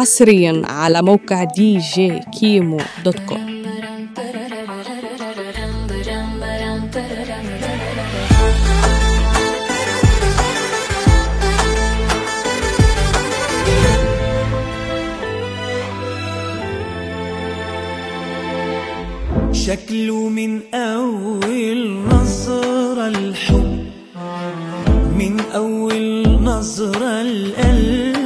حصريا على موقع دي جي كيمو dot com. شكله من أول نظرة الحب من أول نظرة القلب.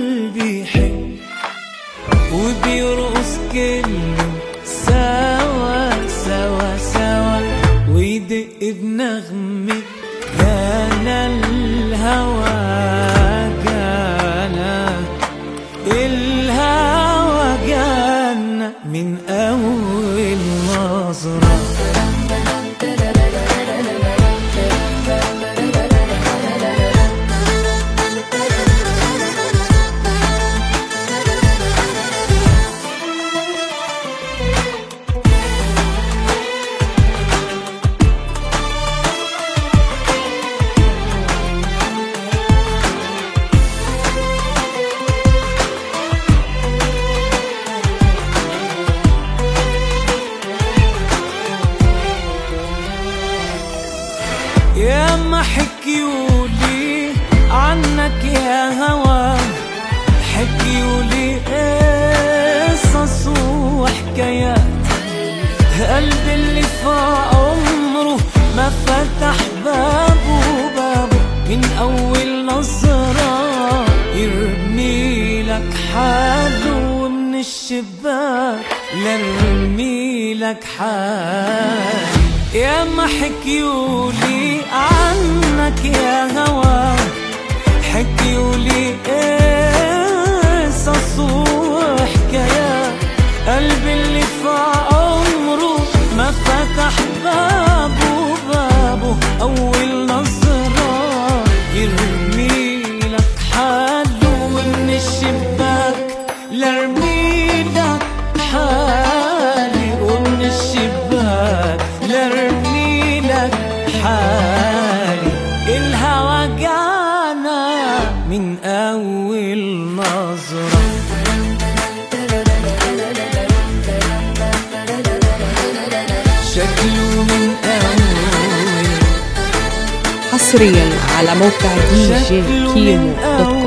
وبيرقص كله سوا سوا سوا. ويدق بنغمة جانا الهوى جانا الهوى جانا من أول يا ما حكيولي عنك يا هوى. حكيولي قصص وحكايات. قلبي اللي في عمره ما فتح بابه بابه من أول نظرة. يرمي لك حاله من الشباك لرمي لك حالي يا ما حكيولي عنك يا هوى. حكيولي قصص وحكايات قلبي اللي في عمره. ما فتح بابه بابه أول نظرة يرمي لك حاله من الشباك. لرمي من أول نظرة. شكله من أول. حصريا على موقع دي جي كيمو دوت